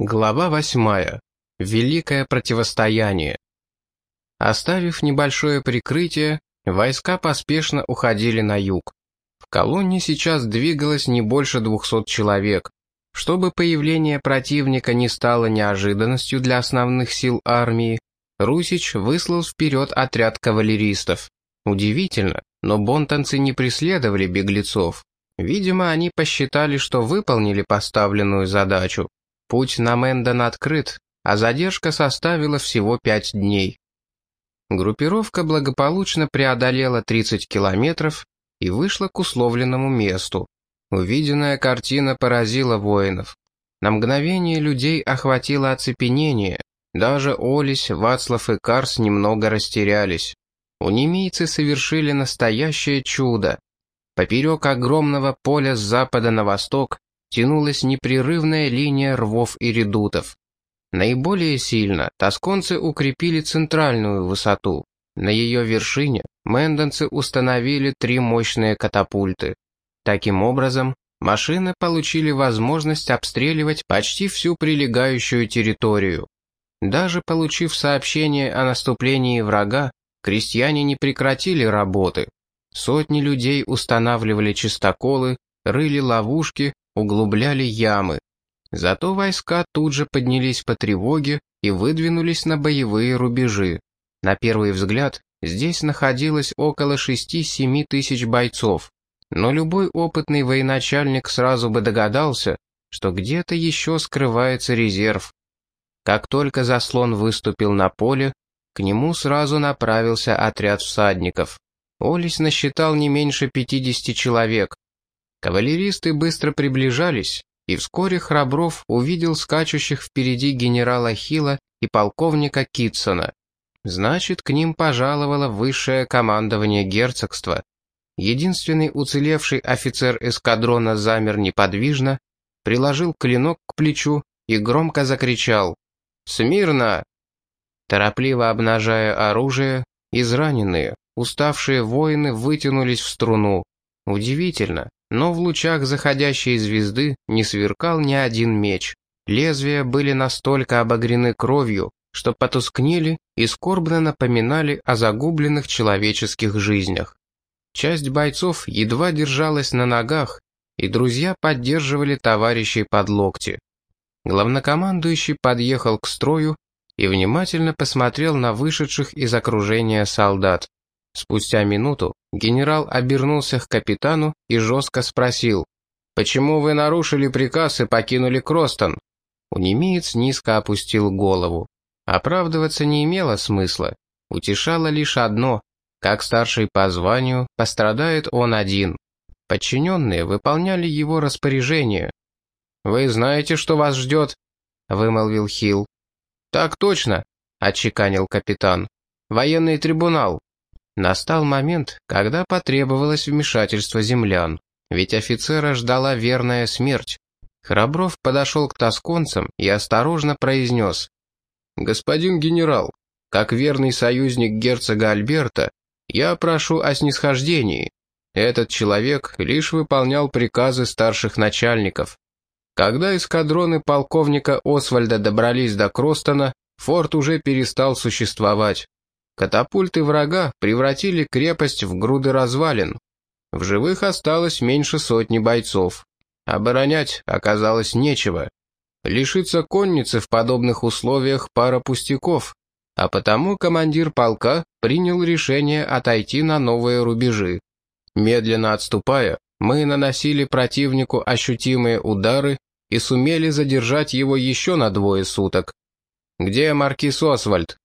Глава восьмая. Великое противостояние. Оставив небольшое прикрытие, войска поспешно уходили на юг. В колонне сейчас двигалось не больше двухсот человек. Чтобы появление противника не стало неожиданностью для основных сил армии, Русич выслал вперед отряд кавалеристов. Удивительно, но бонтанцы не преследовали беглецов. Видимо, они посчитали, что выполнили поставленную задачу. Путь на Мэндон открыт, а задержка составила всего пять дней. Группировка благополучно преодолела 30 километров и вышла к условленному месту. Увиденная картина поразила воинов. На мгновение людей охватило оцепенение. Даже Олесь, Вацлав и Карс немного растерялись. У немейцы совершили настоящее чудо. Поперек огромного поля с запада на восток тянулась непрерывная линия рвов и редутов. Наиболее сильно тосконцы укрепили центральную высоту. На ее вершине мэндонцы установили три мощные катапульты. Таким образом, машины получили возможность обстреливать почти всю прилегающую территорию. Даже получив сообщение о наступлении врага, крестьяне не прекратили работы. Сотни людей устанавливали чистоколы, рыли ловушки, углубляли ямы. Зато войска тут же поднялись по тревоге и выдвинулись на боевые рубежи. На первый взгляд, здесь находилось около 6-7 тысяч бойцов. Но любой опытный военачальник сразу бы догадался, что где-то еще скрывается резерв. Как только заслон выступил на поле, к нему сразу направился отряд всадников. Олесь насчитал не меньше 50 человек, Кавалеристы быстро приближались, и вскоре Храбров увидел скачущих впереди генерала Хила и полковника Китсона. Значит, к ним пожаловало высшее командование герцогства. Единственный уцелевший офицер эскадрона замер неподвижно, приложил клинок к плечу и громко закричал «Смирно!». Торопливо обнажая оружие, израненные, уставшие воины вытянулись в струну. Удивительно, но в лучах заходящей звезды не сверкал ни один меч. Лезвия были настолько обогрены кровью, что потускнели и скорбно напоминали о загубленных человеческих жизнях. Часть бойцов едва держалась на ногах, и друзья поддерживали товарищей под локти. Главнокомандующий подъехал к строю и внимательно посмотрел на вышедших из окружения солдат. Спустя минуту генерал обернулся к капитану и жестко спросил, «Почему вы нарушили приказ и покинули Кростон?» Унемеец низко опустил голову. Оправдываться не имело смысла. Утешало лишь одно. Как старший по званию, пострадает он один. Подчиненные выполняли его распоряжение. «Вы знаете, что вас ждет?» — вымолвил Хилл. «Так точно», — отчеканил капитан. «Военный трибунал. Настал момент, когда потребовалось вмешательство землян, ведь офицера ждала верная смерть. Храбров подошел к тосконцам и осторожно произнес. «Господин генерал, как верный союзник герцога Альберта, я прошу о снисхождении. Этот человек лишь выполнял приказы старших начальников. Когда эскадроны полковника Освальда добрались до Кростона, форт уже перестал существовать. Катапульты врага превратили крепость в груды развалин. В живых осталось меньше сотни бойцов. Оборонять оказалось нечего. Лишиться конницы в подобных условиях пара пустяков, а потому командир полка принял решение отойти на новые рубежи. Медленно отступая, мы наносили противнику ощутимые удары и сумели задержать его еще на двое суток. «Где маркиз Освальд?»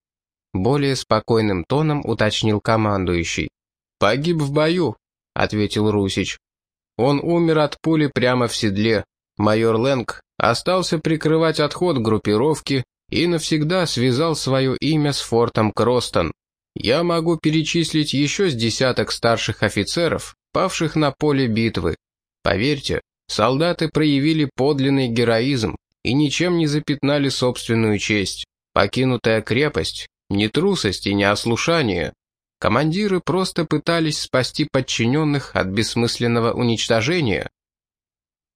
Более спокойным тоном уточнил командующий. «Погиб в бою», — ответил Русич. «Он умер от пули прямо в седле. Майор Лэнг остался прикрывать отход группировки и навсегда связал свое имя с фортом Кростон. Я могу перечислить еще с десяток старших офицеров, павших на поле битвы. Поверьте, солдаты проявили подлинный героизм и ничем не запятнали собственную честь. Покинутая крепость не трусость и не ослушание. Командиры просто пытались спасти подчиненных от бессмысленного уничтожения.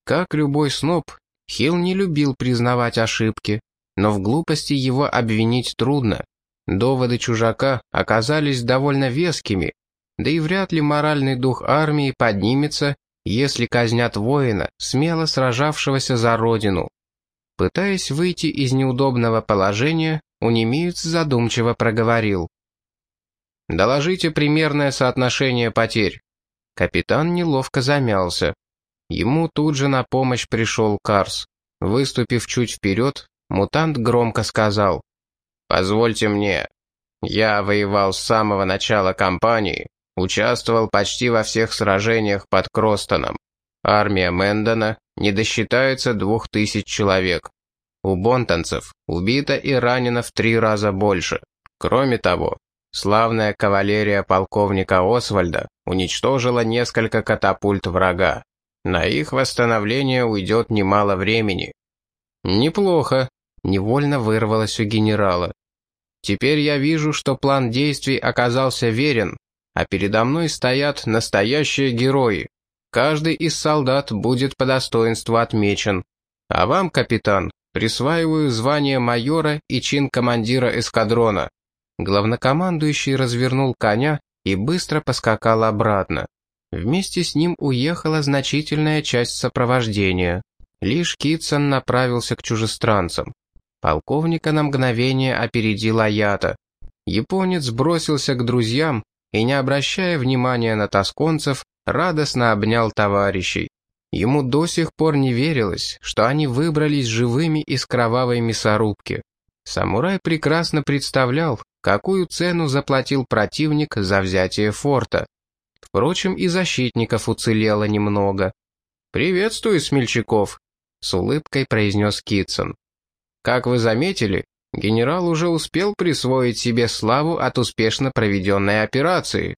Как любой сноб, Хилл не любил признавать ошибки, но в глупости его обвинить трудно. Доводы чужака оказались довольно вескими, да и вряд ли моральный дух армии поднимется, если казнят воина, смело сражавшегося за родину. Пытаясь выйти из неудобного положения, Унемиец задумчиво проговорил. «Доложите примерное соотношение потерь». Капитан неловко замялся. Ему тут же на помощь пришел Карс. Выступив чуть вперед, мутант громко сказал. «Позвольте мне. Я воевал с самого начала кампании, участвовал почти во всех сражениях под Кростоном. Армия Мэндона не досчитается двух тысяч человек. У бонтанцев убито и ранено в три раза больше. Кроме того, славная кавалерия полковника Освальда уничтожила несколько катапульт врага. На их восстановление уйдет немало времени. Неплохо, невольно вырвалось у генерала. Теперь я вижу, что план действий оказался верен, а передо мной стоят настоящие герои. Каждый из солдат будет по достоинству отмечен. А вам, капитан, присваиваю звание майора и чин командира эскадрона». Главнокомандующий развернул коня и быстро поскакал обратно. Вместе с ним уехала значительная часть сопровождения. Лишь Китсон направился к чужестранцам. Полковника на мгновение опередил Аята. Японец бросился к друзьям и, не обращая внимания на тосконцев, радостно обнял товарищей. Ему до сих пор не верилось, что они выбрались живыми из кровавой мясорубки. Самурай прекрасно представлял, какую цену заплатил противник за взятие форта. Впрочем, и защитников уцелело немного. «Приветствую, смельчаков», — с улыбкой произнес Китсон. «Как вы заметили, генерал уже успел присвоить себе славу от успешно проведенной операции.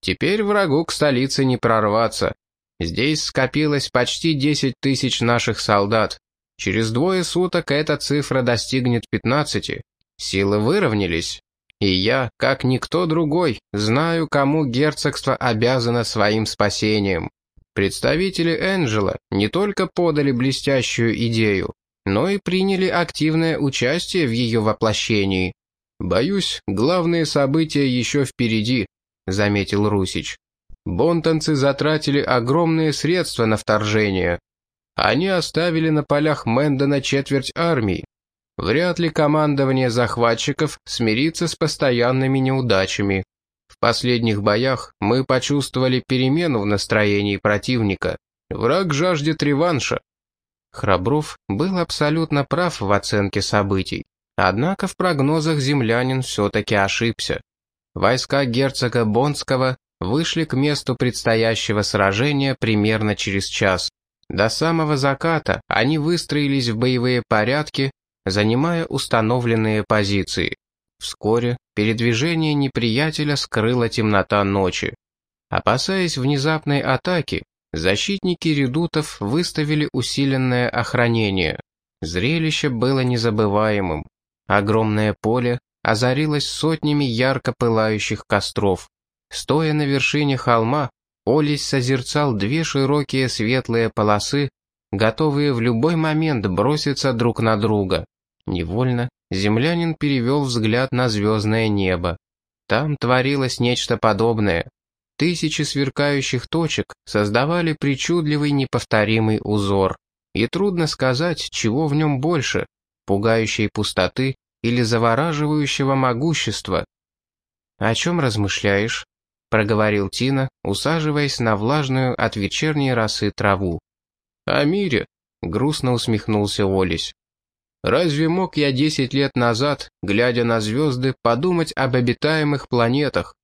Теперь врагу к столице не прорваться. Здесь скопилось почти 10 тысяч наших солдат. Через двое суток эта цифра достигнет 15. Силы выровнялись. И я, как никто другой, знаю, кому герцогство обязано своим спасением. Представители Энджела не только подали блестящую идею, но и приняли активное участие в ее воплощении. «Боюсь, главные события еще впереди», — заметил Русич. «Бонтанцы затратили огромные средства на вторжение. Они оставили на полях Мэндона четверть армии. Вряд ли командование захватчиков смирится с постоянными неудачами. В последних боях мы почувствовали перемену в настроении противника. Враг жаждет реванша. Храбров был абсолютно прав в оценке событий. Однако в прогнозах землянин все-таки ошибся. Войска герцога Бонского вышли к месту предстоящего сражения примерно через час. До самого заката они выстроились в боевые порядки, занимая установленные позиции. Вскоре передвижение неприятеля скрыла темнота ночи. Опасаясь внезапной атаки, Защитники редутов выставили усиленное охранение. Зрелище было незабываемым. Огромное поле озарилось сотнями ярко пылающих костров. Стоя на вершине холма, Олесь созерцал две широкие светлые полосы, готовые в любой момент броситься друг на друга. Невольно землянин перевел взгляд на звездное небо. Там творилось нечто подобное. Тысячи сверкающих точек создавали причудливый неповторимый узор. И трудно сказать, чего в нем больше – пугающей пустоты или завораживающего могущества. «О чем размышляешь?» – проговорил Тина, усаживаясь на влажную от вечерней росы траву. «О мире», – грустно усмехнулся Олесь. «Разве мог я десять лет назад, глядя на звезды, подумать об обитаемых планетах?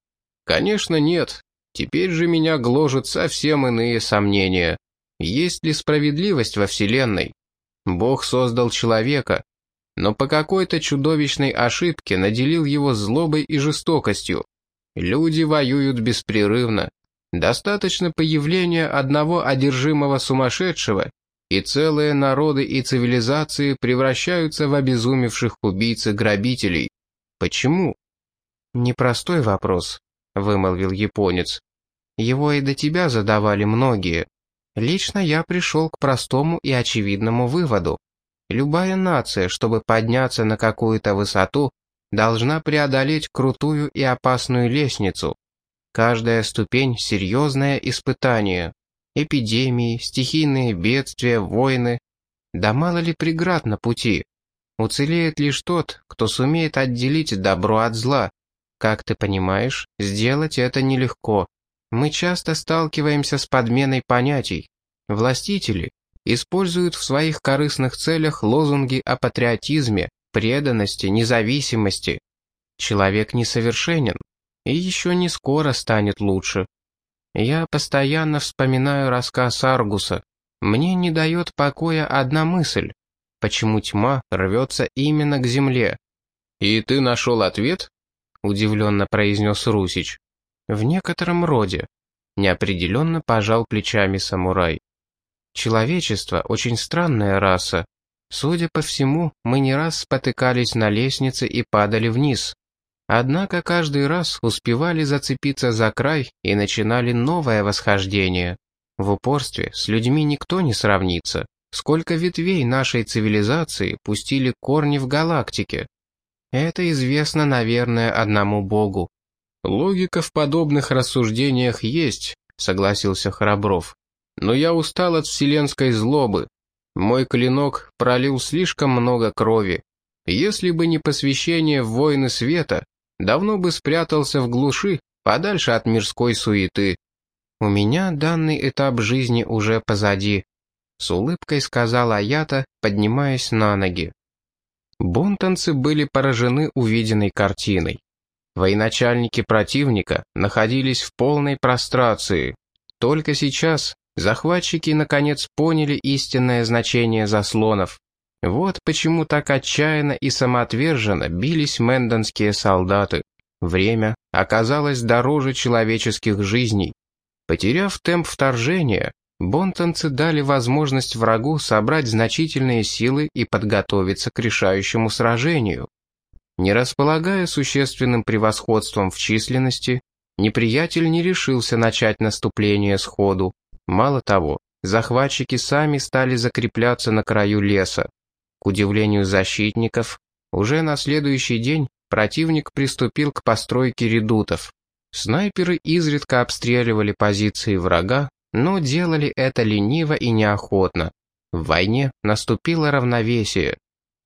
Конечно, нет, Теперь же меня гложат совсем иные сомнения. Есть ли справедливость во Вселенной? Бог создал человека, но по какой-то чудовищной ошибке наделил его злобой и жестокостью. Люди воюют беспрерывно. Достаточно появления одного одержимого сумасшедшего, и целые народы и цивилизации превращаются в обезумевших убийц и грабителей. Почему? Непростой вопрос, — вымолвил японец. «Его и до тебя задавали многие. Лично я пришел к простому и очевидному выводу. Любая нация, чтобы подняться на какую-то высоту, должна преодолеть крутую и опасную лестницу. Каждая ступень — серьезное испытание. Эпидемии, стихийные бедствия, войны. Да мало ли преград на пути. Уцелеет лишь тот, кто сумеет отделить добро от зла. Как ты понимаешь, сделать это нелегко. Мы часто сталкиваемся с подменой понятий. Властители используют в своих корыстных целях лозунги о патриотизме, преданности, независимости. Человек несовершенен и еще не скоро станет лучше. Я постоянно вспоминаю рассказ Аргуса. Мне не дает покоя одна мысль. Почему тьма рвется именно к земле? «И ты нашел ответ?» — удивленно произнес Русич. «В некотором роде», — неопределенно пожал плечами самурай. «Человечество — очень странная раса. Судя по всему, мы не раз спотыкались на лестнице и падали вниз. Однако каждый раз успевали зацепиться за край и начинали новое восхождение. В упорстве с людьми никто не сравнится. Сколько ветвей нашей цивилизации пустили корни в галактике. Это известно, наверное, одному Богу. «Логика в подобных рассуждениях есть», — согласился Храбров. «Но я устал от вселенской злобы. Мой клинок пролил слишком много крови. Если бы не посвящение в войны света, давно бы спрятался в глуши, подальше от мирской суеты. У меня данный этап жизни уже позади», — с улыбкой сказала Аята, поднимаясь на ноги. Бонтанцы были поражены увиденной картиной. Военачальники противника находились в полной прострации. Только сейчас захватчики наконец поняли истинное значение заслонов. Вот почему так отчаянно и самоотверженно бились мэндонские солдаты. Время оказалось дороже человеческих жизней. Потеряв темп вторжения, бонтонцы дали возможность врагу собрать значительные силы и подготовиться к решающему сражению. Не располагая существенным превосходством в численности, неприятель не решился начать наступление сходу. Мало того, захватчики сами стали закрепляться на краю леса. К удивлению защитников, уже на следующий день противник приступил к постройке редутов. Снайперы изредка обстреливали позиции врага, но делали это лениво и неохотно. В войне наступило равновесие.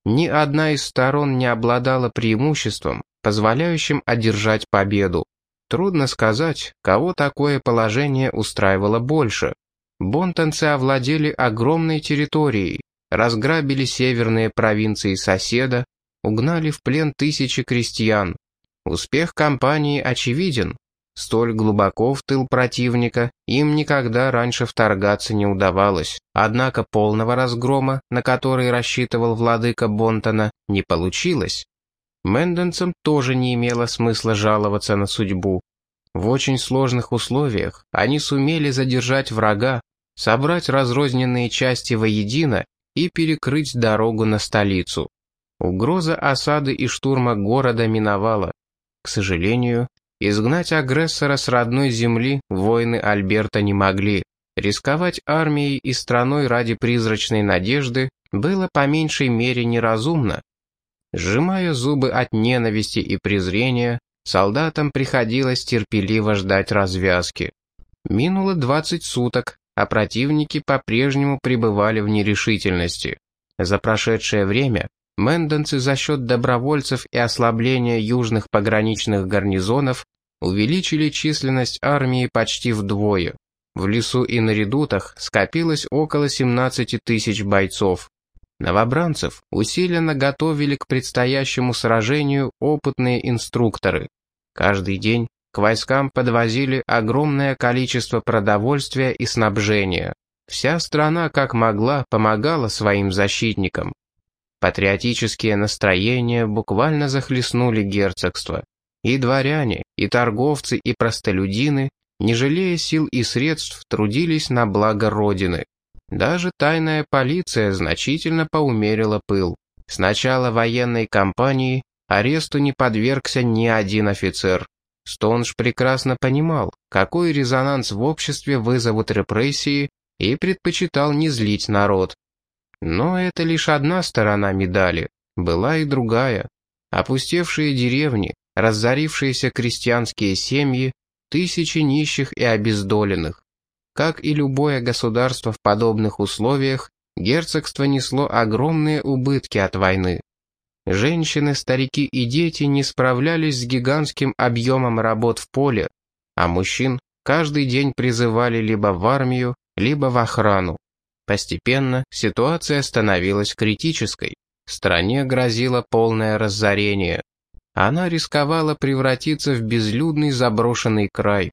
Ни одна из сторон не обладала преимуществом, позволяющим одержать победу. Трудно сказать, кого такое положение устраивало больше. Бонтанцы овладели огромной территорией, разграбили северные провинции соседа, угнали в плен тысячи крестьян. Успех кампании очевиден. Столь глубоко в тыл противника им никогда раньше вторгаться не удавалось. Однако полного разгрома, на который рассчитывал владыка Бонтона, не получилось. Мэнденцам тоже не имело смысла жаловаться на судьбу. В очень сложных условиях они сумели задержать врага, собрать разрозненные части воедино и перекрыть дорогу на столицу. Угроза осады и штурма города миновала. К сожалению, Изгнать агрессора с родной земли воины Альберта не могли. Рисковать армией и страной ради призрачной надежды было по меньшей мере неразумно. Сжимая зубы от ненависти и презрения, солдатам приходилось терпеливо ждать развязки. Минуло 20 суток, а противники по-прежнему пребывали в нерешительности. За прошедшее время Мэндонцы за счет добровольцев и ослабления южных пограничных гарнизонов увеличили численность армии почти вдвое. В лесу и на редутах скопилось около 17 тысяч бойцов. Новобранцев усиленно готовили к предстоящему сражению опытные инструкторы. Каждый день к войскам подвозили огромное количество продовольствия и снабжения. Вся страна как могла помогала своим защитникам. Патриотические настроения буквально захлестнули герцогство. И дворяне, и торговцы, и простолюдины, не жалея сил и средств, трудились на благо Родины. Даже тайная полиция значительно поумерила пыл. С начала военной кампании аресту не подвергся ни один офицер. Стонж прекрасно понимал, какой резонанс в обществе вызовут репрессии, и предпочитал не злить народ. Но это лишь одна сторона медали, была и другая. Опустевшие деревни, разорившиеся крестьянские семьи, тысячи нищих и обездоленных. Как и любое государство в подобных условиях, герцогство несло огромные убытки от войны. Женщины, старики и дети не справлялись с гигантским объемом работ в поле, а мужчин каждый день призывали либо в армию, либо в охрану. Постепенно ситуация становилась критической. Стране грозило полное разорение. Она рисковала превратиться в безлюдный заброшенный край.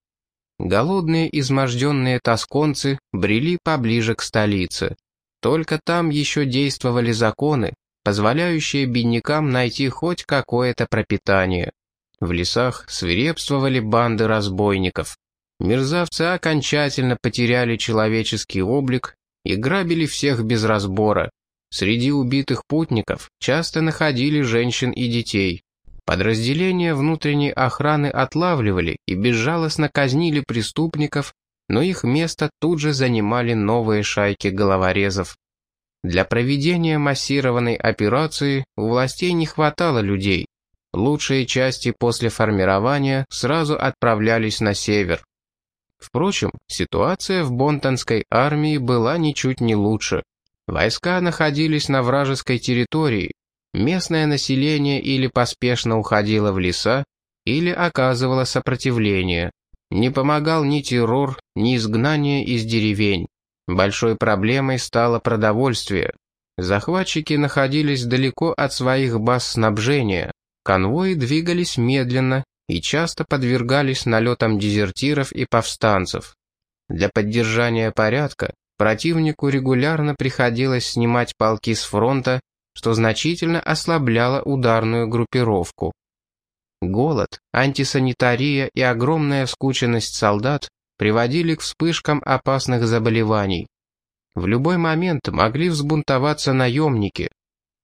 Голодные изможденные тосконцы брели поближе к столице. Только там еще действовали законы, позволяющие беднякам найти хоть какое-то пропитание. В лесах свирепствовали банды разбойников. Мерзавцы окончательно потеряли человеческий облик и грабили всех без разбора. Среди убитых путников часто находили женщин и детей. Подразделения внутренней охраны отлавливали и безжалостно казнили преступников, но их место тут же занимали новые шайки головорезов. Для проведения массированной операции у властей не хватало людей. Лучшие части после формирования сразу отправлялись на север. Впрочем, ситуация в Бонтонской армии была ничуть не лучше. Войска находились на вражеской территории, местное население или поспешно уходило в леса, или оказывало сопротивление. Не помогал ни террор, ни изгнание из деревень. Большой проблемой стало продовольствие. Захватчики находились далеко от своих баз снабжения. Конвои двигались медленно, и часто подвергались налетам дезертиров и повстанцев. Для поддержания порядка противнику регулярно приходилось снимать полки с фронта, что значительно ослабляло ударную группировку. Голод, антисанитария и огромная скученность солдат приводили к вспышкам опасных заболеваний. В любой момент могли взбунтоваться наемники.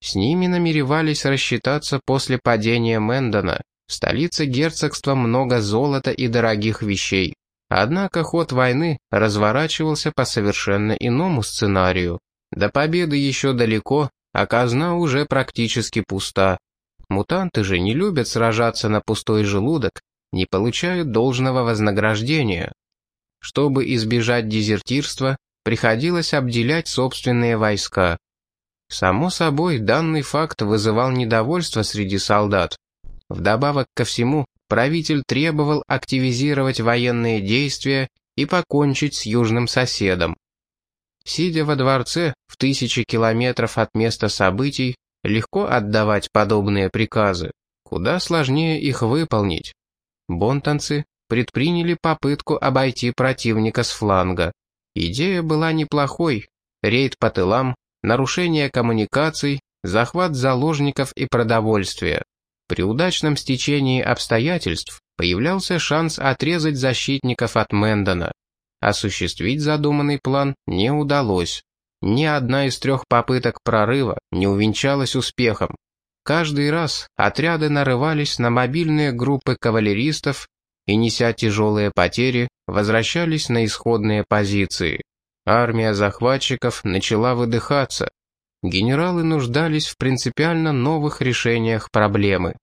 С ними намеревались рассчитаться после падения Мэндона, в столице герцогства много золота и дорогих вещей. Однако ход войны разворачивался по совершенно иному сценарию. До победы еще далеко, а казна уже практически пуста. Мутанты же не любят сражаться на пустой желудок, не получают должного вознаграждения. Чтобы избежать дезертирства, приходилось обделять собственные войска. Само собой, данный факт вызывал недовольство среди солдат. Вдобавок ко всему, правитель требовал активизировать военные действия и покончить с южным соседом. Сидя во дворце, в тысячи километров от места событий, легко отдавать подобные приказы, куда сложнее их выполнить. Бонтанцы предприняли попытку обойти противника с фланга. Идея была неплохой, рейд по тылам, нарушение коммуникаций, захват заложников и продовольствия. При удачном стечении обстоятельств появлялся шанс отрезать защитников от Мэндона. Осуществить задуманный план не удалось. Ни одна из трех попыток прорыва не увенчалась успехом. Каждый раз отряды нарывались на мобильные группы кавалеристов и, неся тяжелые потери, возвращались на исходные позиции. Армия захватчиков начала выдыхаться, генералы нуждались в принципиально новых решениях проблемы.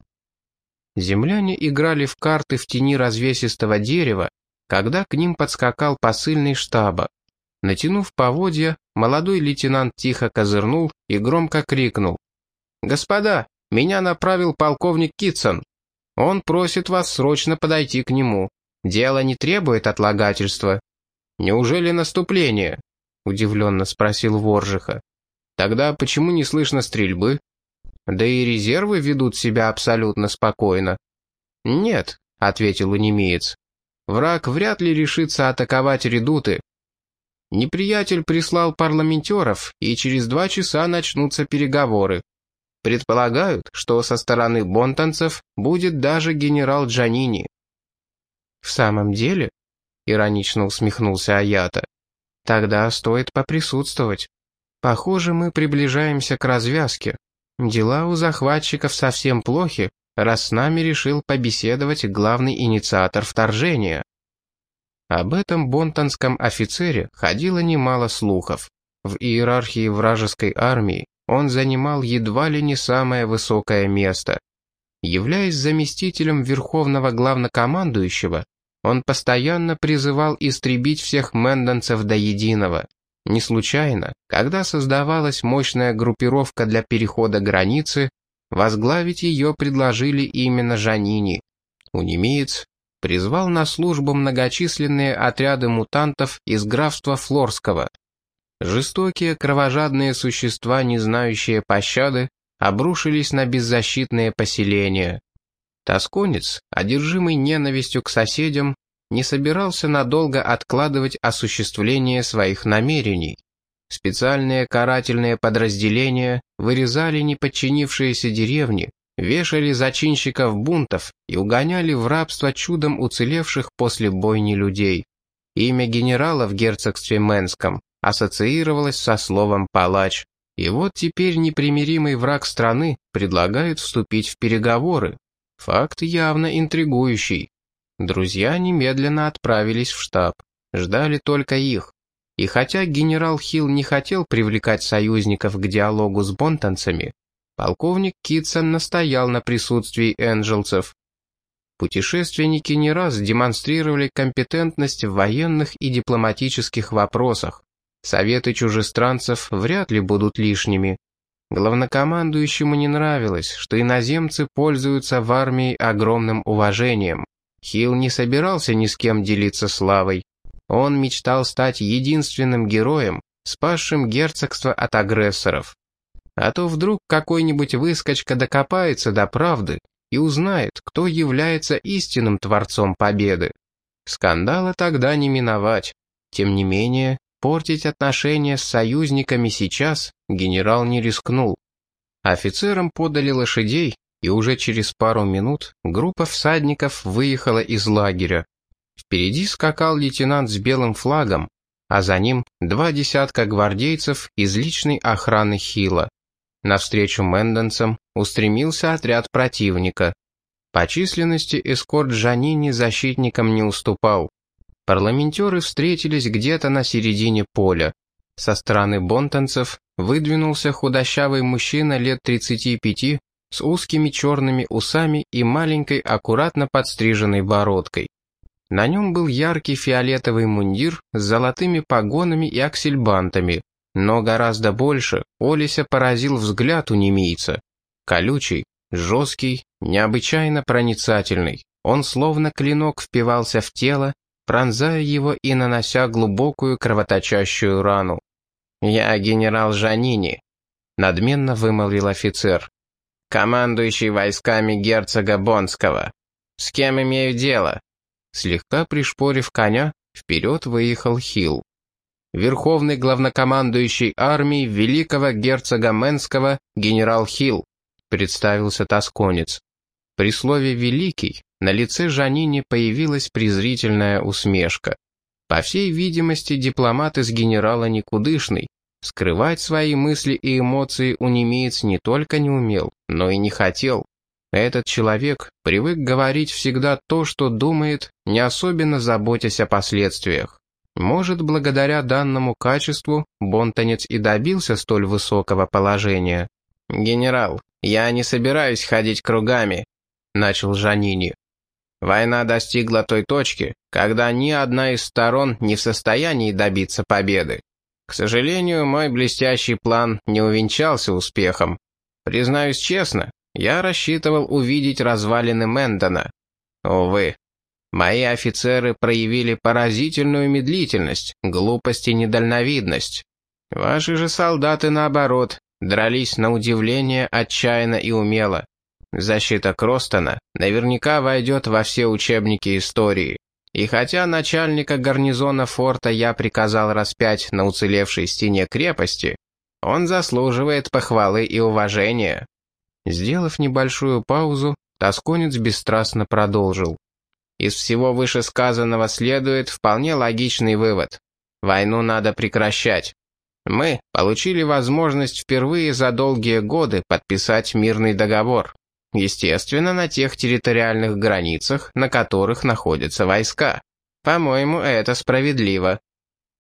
Земляне играли в карты в тени развесистого дерева, когда к ним подскакал посыльный штаба. Натянув поводья, молодой лейтенант тихо козырнул и громко крикнул. «Господа, меня направил полковник Китсон. Он просит вас срочно подойти к нему. Дело не требует отлагательства». «Неужели наступление?» — удивленно спросил Воржиха. Тогда почему не слышно стрельбы? Да и резервы ведут себя абсолютно спокойно. Нет, ответил унемеец. Враг вряд ли решится атаковать редуты. Неприятель прислал парламентеров, и через два часа начнутся переговоры. Предполагают, что со стороны бонтанцев будет даже генерал Джанини. «В самом деле?» — иронично усмехнулся Аята. «Тогда стоит поприсутствовать». Похоже, мы приближаемся к развязке. Дела у захватчиков совсем плохи, раз с нами решил побеседовать главный инициатор вторжения. Об этом бонтонском офицере ходило немало слухов. В иерархии вражеской армии он занимал едва ли не самое высокое место. Являясь заместителем верховного главнокомандующего, он постоянно призывал истребить всех мэндонцев до единого. Не случайно, когда создавалась мощная группировка для перехода границы, возглавить ее предложили именно Жанини. Унемеец призвал на службу многочисленные отряды мутантов из графства Флорского. Жестокие кровожадные существа, не знающие пощады, обрушились на беззащитные поселения. Тосконец, одержимый ненавистью к соседям, не собирался надолго откладывать осуществление своих намерений. Специальные карательные подразделения вырезали неподчинившиеся деревни, вешали зачинщиков бунтов и угоняли в рабство чудом уцелевших после бойни людей. Имя генерала в герцогстве Мэнском ассоциировалось со словом «палач». И вот теперь непримиримый враг страны предлагает вступить в переговоры. Факт явно интригующий. Друзья немедленно отправились в штаб. Ждали только их. И хотя генерал Хилл не хотел привлекать союзников к диалогу с бонтонцами, полковник Китсон настоял на присутствии энджелцев. Путешественники не раз демонстрировали компетентность в военных и дипломатических вопросах. Советы чужестранцев вряд ли будут лишними. Главнокомандующему не нравилось, что иноземцы пользуются в армии огромным уважением. Хилл не собирался ни с кем делиться славой. Он мечтал стать единственным героем, спасшим герцогство от агрессоров. А то вдруг какой-нибудь выскочка докопается до правды и узнает, кто является истинным творцом победы. Скандала тогда не миновать. Тем не менее, Портить отношения с союзниками сейчас генерал не рискнул. Офицерам подали лошадей, и уже через пару минут группа всадников выехала из лагеря. Впереди скакал лейтенант с белым флагом, а за ним два десятка гвардейцев из личной охраны Хила. Навстречу мэндонцам устремился отряд противника. По численности эскорт Жанини защитникам не уступал. Парламентеры встретились где-то на середине поля. Со стороны бонтанцев выдвинулся худощавый мужчина лет 35 с узкими черными усами и маленькой аккуратно подстриженной бородкой. На нем был яркий фиолетовый мундир с золотыми погонами и аксельбантами, но гораздо больше Олися поразил взгляд у немийца. Колючий, жесткий, необычайно проницательный. Он словно клинок впивался в тело, пронзая его и нанося глубокую кровоточащую рану. «Я генерал Жанини», — надменно вымолвил офицер. «Командующий войсками герцога Бонского. С кем имею дело?» Слегка пришпорив коня, вперед выехал Хилл. Верховный главнокомандующий армией великого герцога Менского генерал Хилл, представился тосконец. При слове «великий» На лице Жанини появилась презрительная усмешка. По всей видимости, дипломат из генерала никудышный. Скрывать свои мысли и эмоции у немец не только не умел, но и не хотел. Этот человек привык говорить всегда то, что думает, не особенно заботясь о последствиях. Может, благодаря данному качеству Бонтонец и добился столь высокого положения. «Генерал, я не собираюсь ходить кругами», — начал Жанини. Война достигла той точки, когда ни одна из сторон не в состоянии добиться победы. К сожалению, мой блестящий план не увенчался успехом. Признаюсь честно, я рассчитывал увидеть развалины Мэндона. Увы, мои офицеры проявили поразительную медлительность, глупость и недальновидность. Ваши же солдаты, наоборот, дрались на удивление отчаянно и умело. Защита Кростона наверняка войдет во все учебники истории. И хотя начальника гарнизона форта я приказал распять на уцелевшей стене крепости, он заслуживает похвалы и уважения». Сделав небольшую паузу, Тосконец бесстрастно продолжил. Из всего вышесказанного следует вполне логичный вывод. Войну надо прекращать. Мы получили возможность впервые за долгие годы подписать мирный договор. Естественно, на тех территориальных границах, на которых находятся войска. По-моему, это справедливо.